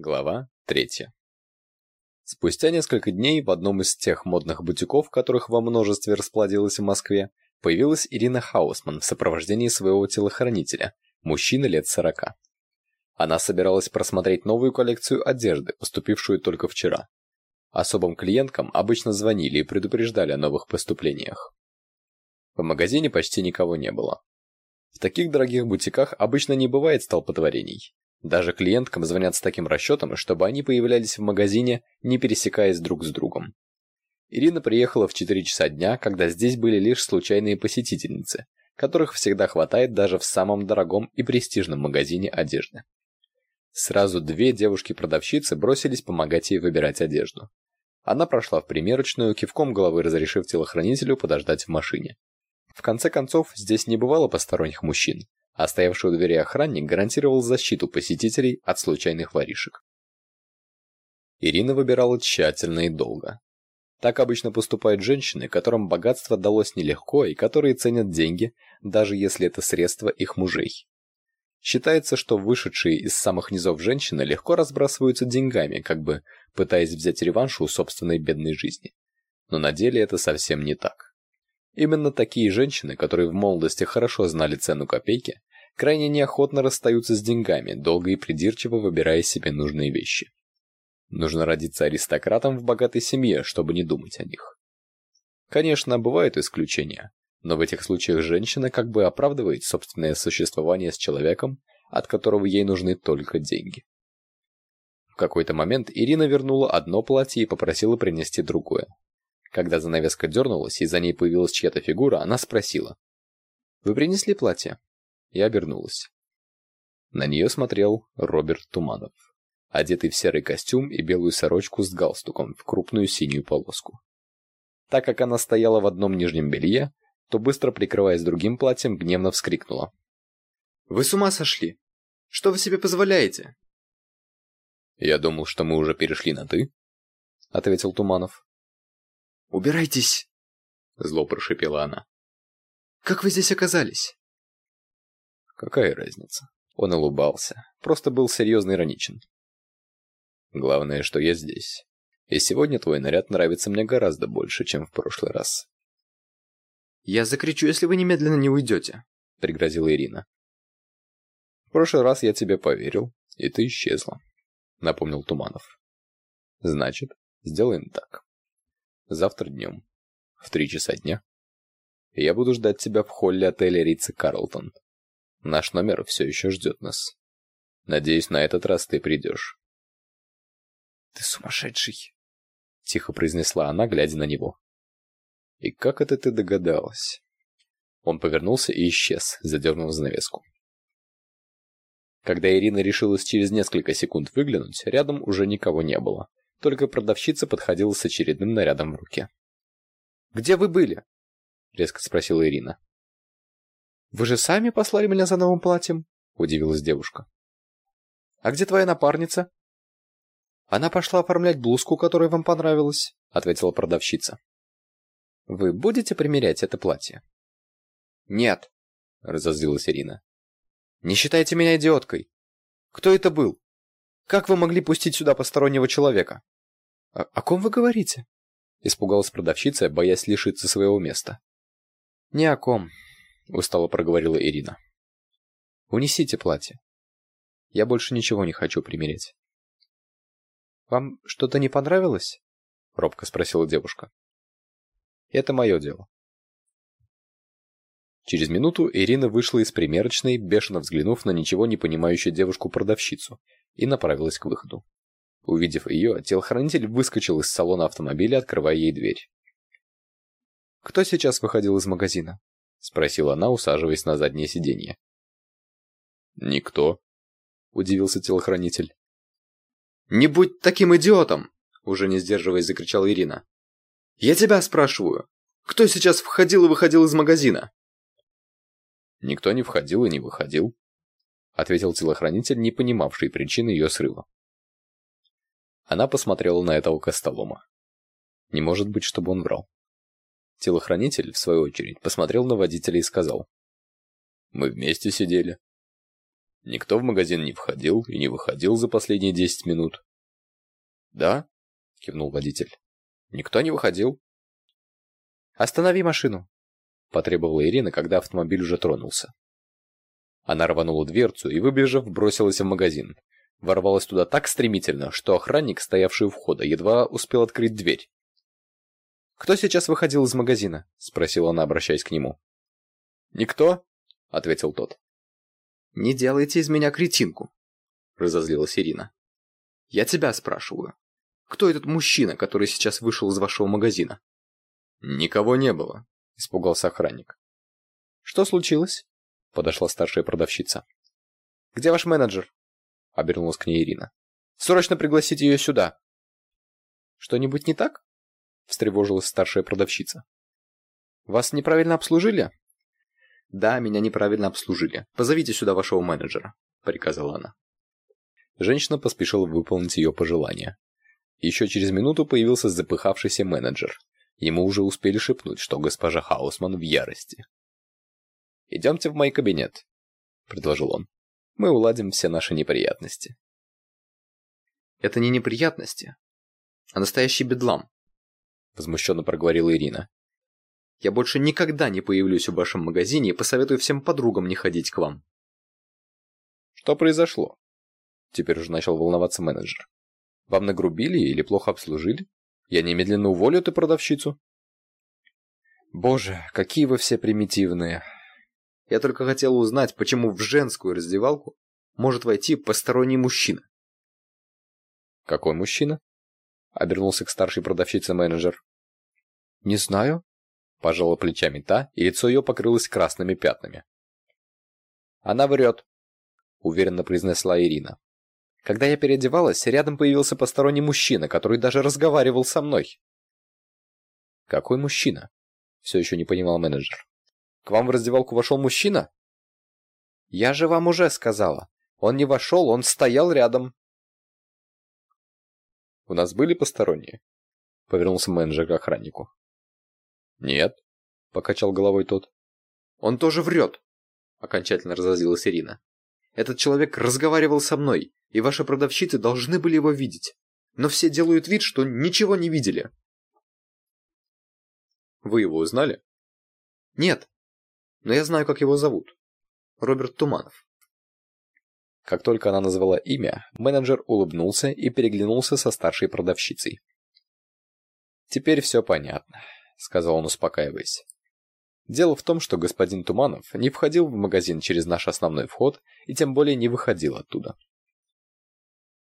Глава третья. Спустя несколько дней в одном из тех модных бутиков, которых во множестве расплодилось в Москве, появилась Ирина Хаусман в сопровождении своего телохранителя, мужчины лет сорока. Она собиралась просмотреть новую коллекцию одежды, поступившую только вчера. Особым клиенткам обычно звонили и предупреждали о новых поступлениях. В магазине почти никого не было. В таких дорогих бутиках обычно не бывает столпотворений. Даже клиенткам звонят с таким расчетом, чтобы они появлялись в магазине, не пересекаясь друг с другом. Ирина приехала в 4 часа дня, когда здесь были лишь случайные посетительницы, которых всегда хватает даже в самом дорогом и престижном магазине одежды. Сразу две девушки-продавщицы бросились помогать ей выбирать одежду. Она прошла в примерочную, кивком головы разрешив телохранителю подождать в машине. В конце концов, здесь не бывало посторонних мужчин, а стоявший у двери охранник гарантировал защиту посетителей от случайных воришек. Ирина выбирала тщательно и долго. Так обычно поступают женщины, которым богатство далось нелегко и которые ценят деньги, даже если это средства их мужей. Считается, что вышедшие из самых низов женщины легко разбрасываются деньгами, как бы пытаясь взять реванш у собственной бедной жизни. Но на деле это совсем не так. Именно такие женщины, которые в молодости хорошо знали цену копейки, крайне неохотно расстаются с деньгами, долго и придирчиво выбирая себе нужные вещи. Нужно родиться аристократом в богатой семье, чтобы не думать о них. Конечно, бывают исключения, но в этих случаях женщина как бы оправдывает собственное существование с человеком, от которого ей нужны только деньги. В какой-то момент Ирина вернула одно платье и попросила принести другое. Когда занавеска дернулась и за ней появилась чья-то фигура, она спросила. «Вы принесли платье?» И обернулась. На нее смотрел Роберт Туманов, одетый в серый костюм и белую сорочку с галстуком в крупную синюю полоску. Так как она стояла в одном нижнем белье, то быстро прикрываясь другим платьем, гневно вскрикнула. «Вы с ума сошли? Что вы себе позволяете?» «Я думал, что мы уже перешли на «ты», — ответил Туманов. «Убирайтесь!» — зло прошипела она. «Как вы здесь оказались?» Какая разница? Он улыбался, просто был серьезно ироничен. Главное, что я здесь. И сегодня твой наряд нравится мне гораздо больше, чем в прошлый раз. Я закричу, если вы немедленно не уйдете, пригрозила Ирина. В прошлый раз я тебе поверил, и ты исчезла, напомнил Туманов. Значит, сделаем так. Завтра днем, в три часа дня, я буду ждать тебя в холле отеля Рица Карлтон. Наш номер все еще ждет нас. Надеюсь, на этот раз ты придешь. Ты сумасшедший, тихо произнесла она, глядя на него. И как это ты догадалась? Он повернулся и исчез, задернув занавеску. Когда Ирина решилась через несколько секунд выглянуть, рядом уже никого не было. Только продавщица подходила с очередным нарядом в руке. «Где вы были?» — резко спросила Ирина. Вы же сами послали меня за новым платьем? Удивилась девушка. А где твоя напарница? Она пошла оформлять блузку, которая вам понравилась, ответила продавщица. Вы будете примерять это платье? Нет, разозлилась Ирина. Не считайте меня идиоткой. Кто это был? Как вы могли пустить сюда постороннего человека? О, о ком вы говорите? Испугалась продавщица, боясь лишиться своего места. Ни о ком, устало проговорила Ирина. Унесите платье. Я больше ничего не хочу примерять. Вам что-то не понравилось? робко спросила девушка. Это мое дело. Через минуту Ирина вышла из примерочной, бешено взглянув на ничего не понимающую девушку-продавщицу, и направилась к выходу. Увидев ее, телохранитель выскочил из салона автомобиля, открывая ей дверь. «Кто сейчас выходил из магазина?» — спросила она, усаживаясь на заднее сиденье. «Никто», — удивился телохранитель. «Не будь таким идиотом!» — уже не сдерживаясь, закричала Ирина. «Я тебя спрашиваю, кто сейчас входил и выходил из магазина?» «Никто не входил и не выходил», — ответил телохранитель, не понимавший причины ее срыва. Она посмотрела на этого костолома. Не может быть, чтобы он врал. Телохранитель, в свою очередь, посмотрел на водителя и сказал. «Мы вместе сидели». Никто в магазин не входил и не выходил за последние десять минут. Да, кивнул водитель. Никто не выходил. Останови машину, потребовала Ирина, когда автомобиль уже тронулся. Она рванула дверцу и, выбежав, бросилась в магазин. Ворвалась туда так стремительно, что охранник, стоявший у входа, едва успел открыть дверь. «Кто сейчас выходил из магазина?» — спросила она, обращаясь к нему. «Никто?» — ответил тот. «Не делайте из меня кретинку», — разозлилась Ирина. «Я тебя спрашиваю. Кто этот мужчина, который сейчас вышел из вашего магазина?» «Никого не было», — испугался охранник. «Что случилось?» — подошла старшая продавщица. «Где ваш менеджер?» — обернулась к ней Ирина. «Срочно пригласите ее сюда!» «Что-нибудь не так?» — встревожилась старшая продавщица. «Вас неправильно обслужили?» «Да, меня неправильно обслужили. Позовите сюда вашего менеджера», — приказала она. Женщина поспешила выполнить ее пожелание. Еще через минуту появился запыхавшийся менеджер. Ему уже успели шепнуть, что госпожа Хаусман в ярости. «Идемте в мой кабинет», — предложил он. «Мы уладим все наши неприятности». «Это не неприятности, а настоящий бедлам», — возмущенно проговорила Ирина. «Я больше никогда не появлюсь в вашем магазине и посоветую всем подругам не ходить к вам». «Что произошло?» Теперь уже начал волноваться менеджер. Вам нагрубили или плохо обслужили? Я немедленно уволю эту продавщицу. Боже, какие вы все примитивные. Я только хотел узнать, почему в женскую раздевалку может войти посторонний мужчина. Какой мужчина? Обернулся к старшей продавщице менеджер. Не знаю. Пожала плечами та, и лицо ее покрылось красными пятнами. Она врет, уверенно произнесла Ирина. Когда я переодевалась, рядом появился посторонний мужчина, который даже разговаривал со мной. Какой мужчина? Все еще не понимал менеджер. К вам в раздевалку вошел мужчина? Я же вам уже сказала. Он не вошел, он стоял рядом. У нас были посторонние? Повернулся менеджер к охраннику. Нет, покачал головой тот. Он тоже врет, окончательно разозлилась Ирина. Этот человек разговаривал со мной и ваши продавщицы должны были его видеть. Но все делают вид, что ничего не видели. Вы его узнали? Нет. Но я знаю, как его зовут. Роберт Туманов. Как только она назвала имя, менеджер улыбнулся и переглянулся со старшей продавщицей. «Теперь все понятно», — сказал он, успокаиваясь. Дело в том, что господин Туманов не входил в магазин через наш основной вход и тем более не выходил оттуда.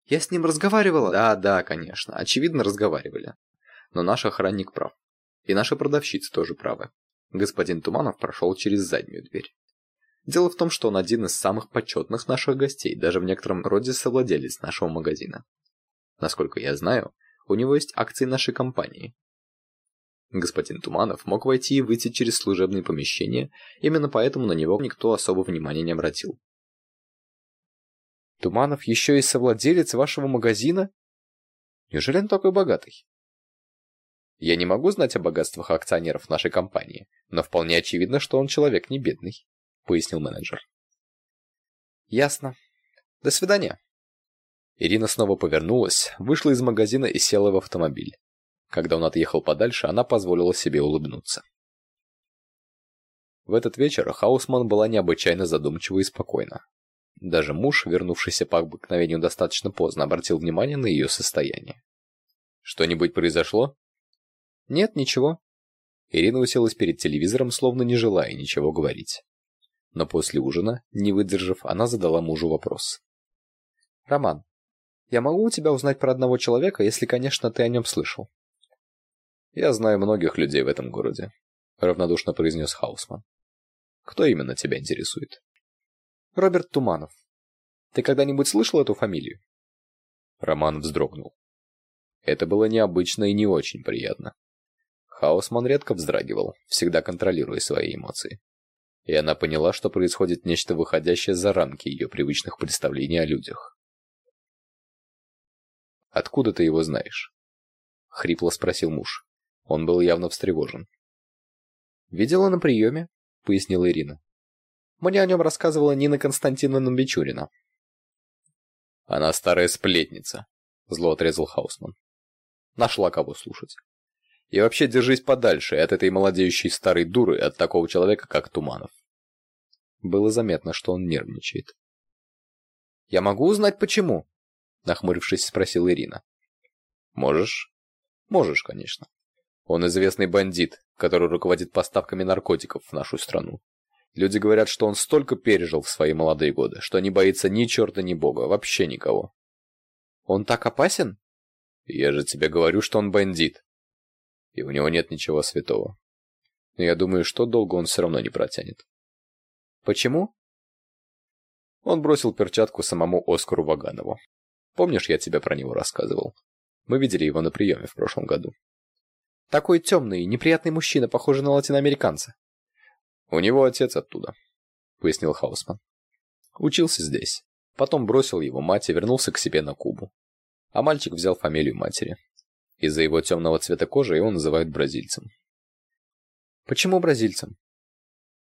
Я с ним разговаривала? Да, да, конечно. Очевидно, разговаривали. Но наш охранник прав. И наши продавщицы тоже правы. Господин Туманов прошел через заднюю дверь. Дело в том, что он один из самых почетных наших гостей, даже в некотором роде совладелец нашего магазина. Насколько я знаю, у него есть акции нашей компании. Господин Туманов мог войти и выйти через служебные помещения, именно поэтому на него никто особо внимания не обратил. Туманов еще и совладелец вашего магазина? Неужели он такой богатый? Я не могу знать о богатствах акционеров нашей компании, но вполне очевидно, что он человек не бедный, пояснил менеджер. Ясно. До свидания. Ирина снова повернулась, вышла из магазина и села в автомобиль. Когда он отъехал подальше, она позволила себе улыбнуться. В этот вечер Хаусман была необычайно задумчива и спокойна. Даже муж, вернувшийся по обыкновению достаточно поздно, обратил внимание на ее состояние. «Что-нибудь произошло?» «Нет, ничего». Ирина уселась перед телевизором, словно не желая ничего говорить. Но после ужина, не выдержав, она задала мужу вопрос. «Роман, я могу у тебя узнать про одного человека, если, конечно, ты о нем слышал?» «Я знаю многих людей в этом городе», — равнодушно произнес Хаусман. «Кто именно тебя интересует?» Роберт Туманов. Ты когда-нибудь слышал эту фамилию? Роман вздрогнул. Это было необычно и не очень приятно. Хаусман редко вздрагивал, всегда контролируя свои эмоции. И она поняла, что происходит нечто выходящее за рамки ее привычных представлений о людях. «Откуда ты его знаешь?» — хрипло спросил муж. Он был явно встревожен. «Видела на приеме», — пояснила Ирина. Мне о нем рассказывала Нина Константиновна Бичурина. Она старая сплетница, зло отрезал Хаусман. Нашла кого слушать. И вообще держись подальше от этой молодеющей старой дуры, от такого человека, как Туманов. Было заметно, что он нервничает. «Я могу узнать, почему?» Нахмурившись, спросила Ирина. «Можешь?» «Можешь, конечно. Он известный бандит, который руководит поставками наркотиков в нашу страну. Люди говорят, что он столько пережил в свои молодые годы, что не боится ни черта, ни бога, вообще никого. Он так опасен? Я же тебе говорю, что он бандит. И у него нет ничего святого. Но я думаю, что долго он все равно не протянет. Почему? Он бросил перчатку самому Оскару Ваганову. Помнишь, я тебе про него рассказывал? Мы видели его на приеме в прошлом году. Такой темный, неприятный мужчина, похожий на латиноамериканца. У него отец оттуда, пояснил Хаусман. Учился здесь. Потом бросил его мать и вернулся к себе на Кубу. А мальчик взял фамилию матери. Из-за его темного цвета кожи его называют бразильцем. Почему бразильцем?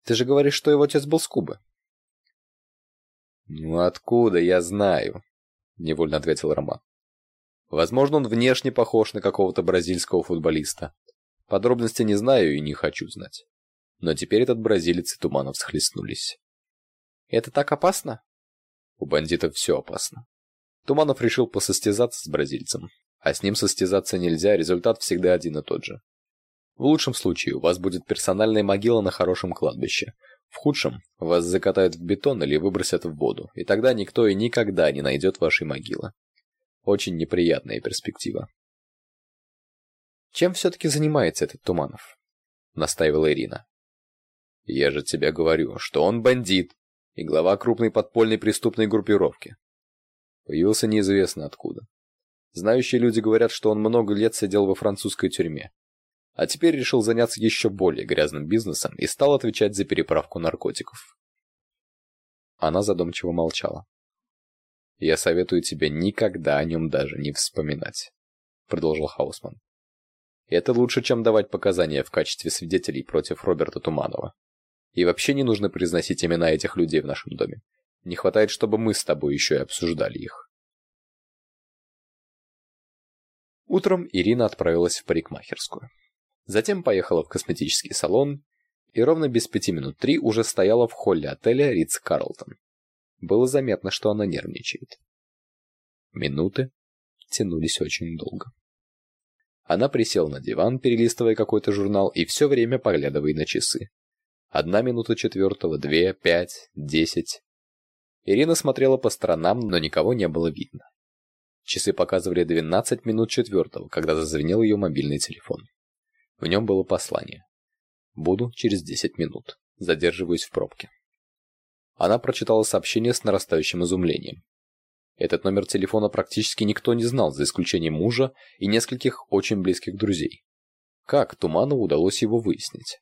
Ты же говоришь, что его отец был с Кубы. Ну откуда я знаю? Невольно ответил Роман. Возможно, он внешне похож на какого-то бразильского футболиста. Подробности не знаю и не хочу знать. Но теперь этот бразилец и Туманов схлестнулись. Это так опасно? У бандитов все опасно. Туманов решил посостязаться с бразильцем. А с ним состязаться нельзя, результат всегда один и тот же. В лучшем случае у вас будет персональная могила на хорошем кладбище. В худшем вас закатают в бетон или выбросят в воду, и тогда никто и никогда не найдет вашей могилы. Очень неприятная перспектива. Чем все-таки занимается этот Туманов? Настаивала Ирина. Я же тебе говорю, что он бандит и глава крупной подпольной преступной группировки. Появился неизвестно откуда. Знающие люди говорят, что он много лет сидел во французской тюрьме. А теперь решил заняться еще более грязным бизнесом и стал отвечать за переправку наркотиков. Она задумчиво молчала. «Я советую тебе никогда о нем даже не вспоминать», — продолжил Хаусман. «Это лучше, чем давать показания в качестве свидетелей против Роберта Туманова. И вообще не нужно произносить имена этих людей в нашем доме. Не хватает, чтобы мы с тобой еще и обсуждали их. Утром Ирина отправилась в парикмахерскую. Затем поехала в косметический салон и ровно без пяти минут три уже стояла в холле отеля Ридс Карлтон. Было заметно, что она нервничает. Минуты тянулись очень долго. Она присела на диван, перелистывая какой-то журнал и все время поглядывая на часы. Одна минута четвертого, две, пять, десять. Ирина смотрела по сторонам, но никого не было видно. Часы показывали 12 минут четвертого, когда зазвенел ее мобильный телефон. В нем было послание. «Буду через 10 минут. Задерживаюсь в пробке». Она прочитала сообщение с нарастающим изумлением. Этот номер телефона практически никто не знал, за исключением мужа и нескольких очень близких друзей. Как Туманову удалось его выяснить?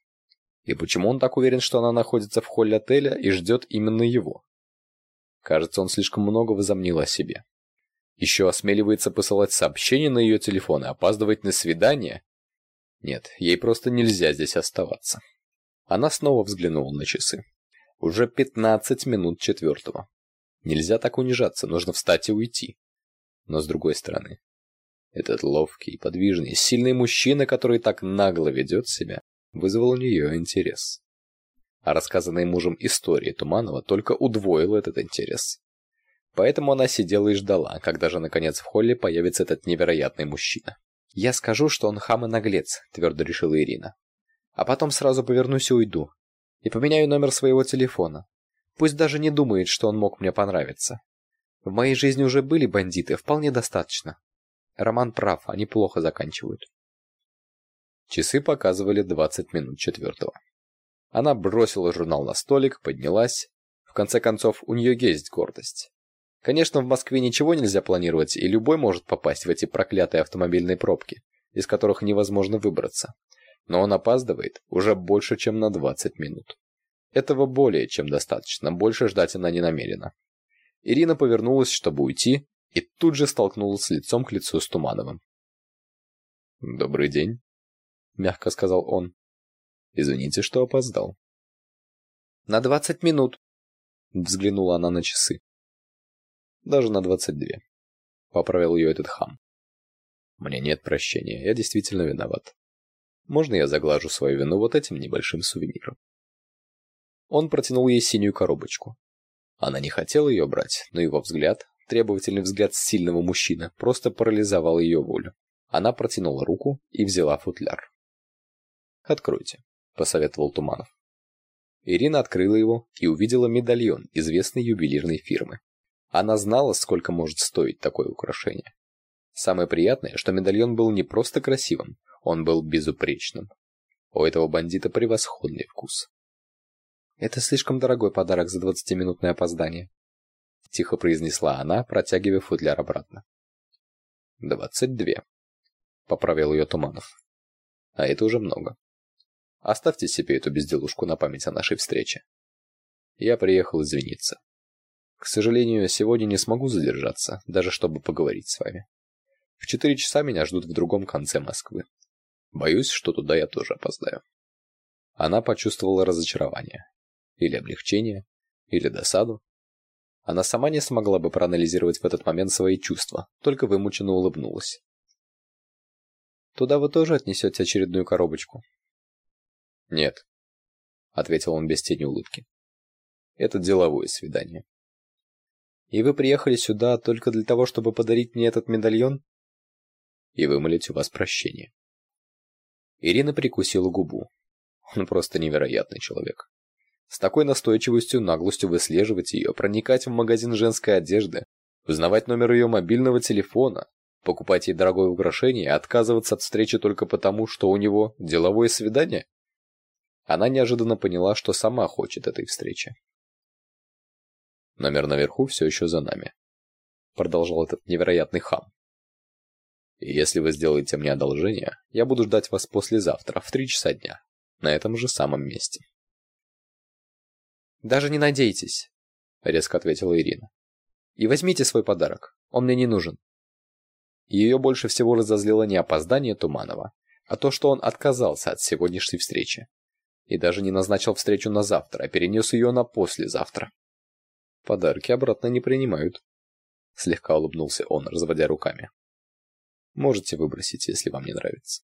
И почему он так уверен, что она находится в холле отеля и ждет именно его? Кажется, он слишком много возомнил о себе. Еще осмеливается посылать сообщения на ее телефон и опаздывать на свидание? Нет, ей просто нельзя здесь оставаться. Она снова взглянула на часы. Уже 15 минут четвертого. Нельзя так унижаться, нужно встать и уйти. Но с другой стороны, этот ловкий, подвижный, сильный мужчина, который так нагло ведет себя, вызвал у нее интерес. А рассказанная мужем история Туманова только удвоила этот интерес. Поэтому она сидела и ждала, когда же наконец в холле появится этот невероятный мужчина. «Я скажу, что он хам и наглец», — твердо решила Ирина. «А потом сразу повернусь и уйду. И поменяю номер своего телефона. Пусть даже не думает, что он мог мне понравиться. В моей жизни уже были бандиты, вполне достаточно. Роман прав, они плохо заканчивают. Часы показывали 20 минут четвертого. Она бросила журнал на столик, поднялась. В конце концов, у нее есть гордость. Конечно, в Москве ничего нельзя планировать, и любой может попасть в эти проклятые автомобильные пробки, из которых невозможно выбраться. Но он опаздывает уже больше, чем на 20 минут. Этого более чем достаточно, больше ждать она не намерена. Ирина повернулась, чтобы уйти, и тут же столкнулась лицом к лицу с Тумановым. «Добрый день», — мягко сказал он. «Извините, что опоздал». На двадцать минут. Взглянула она на часы. Даже на двадцать две. Поправил ее этот хам. Мне нет прощения, я действительно виноват. Можно я заглажу свою вину вот этим небольшим сувениром? Он протянул ей синюю коробочку. Она не хотела ее брать, но его взгляд, требовательный взгляд сильного мужчины, просто парализовал ее волю. Она протянула руку и взяла футляр. «Откройте», — посоветовал Туманов. Ирина открыла его и увидела медальон известной ювелирной фирмы. Она знала, сколько может стоить такое украшение. Самое приятное, что медальон был не просто красивым, он был безупречным. У этого бандита превосходный вкус. «Это слишком дорогой подарок за двадцатиминутное опоздание», — тихо произнесла она, протягивая футляр обратно. «Двадцать две», — поправил ее Туманов. «А это уже много. Оставьте себе эту безделушку на память о нашей встрече. Я приехал извиниться. К сожалению, сегодня не смогу задержаться, даже чтобы поговорить с вами. В четыре часа меня ждут в другом конце Москвы. Боюсь, что туда я тоже опоздаю». Она почувствовала разочарование или облегчение, или досаду. Она сама не смогла бы проанализировать в этот момент свои чувства, только вымученно улыбнулась. «Туда вы тоже отнесете очередную коробочку?» «Нет», — ответил он без тени улыбки. «Это деловое свидание». «И вы приехали сюда только для того, чтобы подарить мне этот медальон?» «И вымолить у вас прощение». Ирина прикусила губу. Он просто невероятный человек. С такой настойчивостью, наглостью выслеживать ее, проникать в магазин женской одежды, узнавать номер ее мобильного телефона, покупать ей дорогое украшение и отказываться от встречи только потому, что у него деловое свидание? Она неожиданно поняла, что сама хочет этой встречи. Номер наверху все еще за нами. Продолжал этот невероятный хам. И если вы сделаете мне одолжение, я буду ждать вас послезавтра в три часа дня, на этом же самом месте. Даже не надейтесь, резко ответила Ирина. И возьмите свой подарок. Он мне не нужен. Ее больше всего разозлило не опоздание Туманова, а то, что он отказался от сегодняшней встречи. И даже не назначил встречу на завтра, а перенес ее на послезавтра. Подарки обратно не принимают. Слегка улыбнулся он, разводя руками. Можете выбросить, если вам не нравится.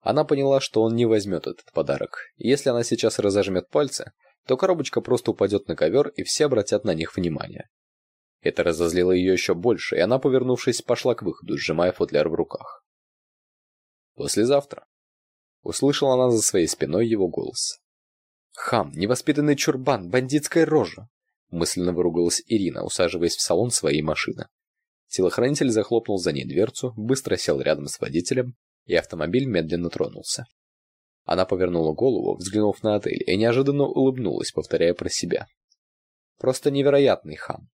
Она поняла, что он не возьмет этот подарок, и если она сейчас разожмет пальцы, то коробочка просто упадет на ковер, и все обратят на них внимание. Это разозлило ее еще больше, и она, повернувшись, пошла к выходу, сжимая футляр в руках. «Послезавтра», — услышала она за своей спиной его голос. «Хам, невоспитанный чурбан, бандитская рожа!» мысленно выругалась Ирина, усаживаясь в салон своей машины. Телохранитель захлопнул за ней дверцу, быстро сел рядом с водителем, и автомобиль медленно тронулся. Она повернула голову, взглянув на отель, и неожиданно улыбнулась, повторяя про себя. Просто невероятный хам.